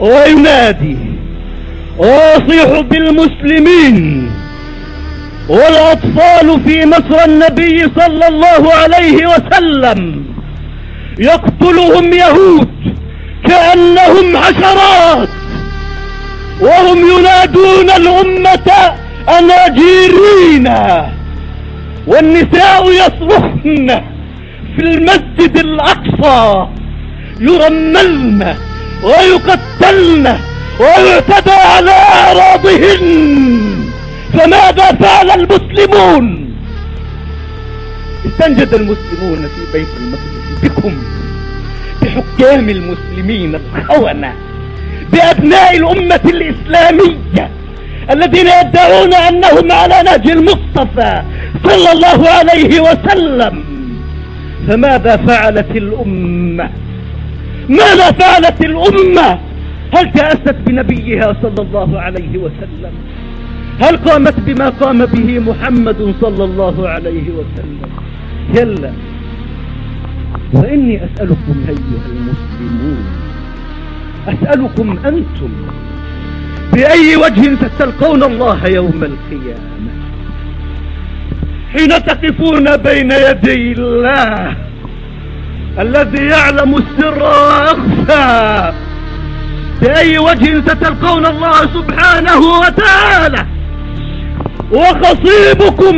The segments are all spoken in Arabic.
وينادي ويصيح بالمسلمين والأطفال في مصر النبي صلى الله عليه وسلم يقتلهم يهود كأنهم حشرات وهم ينادون الأمة أناجيرين والنساء يصرخن في المسجد الأقصى يرملن ويقتلن ويعتدى على أعراضهن. فماذا فعل المسلمون؟ استنجد المسلمون في بيت المقدس بكم بحكام المسلمين الخونة بأبناء الأمة الإسلامية الذين يدعون أنهم على نهج المصطفى صلى الله عليه وسلم. فماذا فعلت الأمة؟ ماذا فعلت الأمة؟ هل تأست بنبيها صلى الله عليه وسلم؟ هل قامت بما قام به محمد صلى الله عليه وسلم؟ كلا وإني أسألكم أيها المسلمون أسألكم أنتم بأي وجه تستلقون الله يوم القيامة؟ حين تقفون بين يدي الله الذي يعلم السر وأخفى. بأي وجه ستلقون الله سبحانه وتعالى. وخصيبكم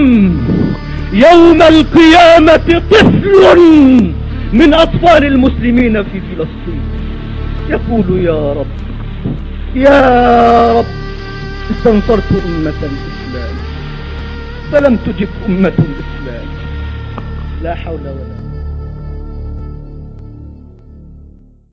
يوم القيامة طفل من أطفال المسلمين في فلسطين. يقول يا رب يا رب استنصرت أمة الإسلام فلم تجب أمة الإسلام. لا حول ولا قوة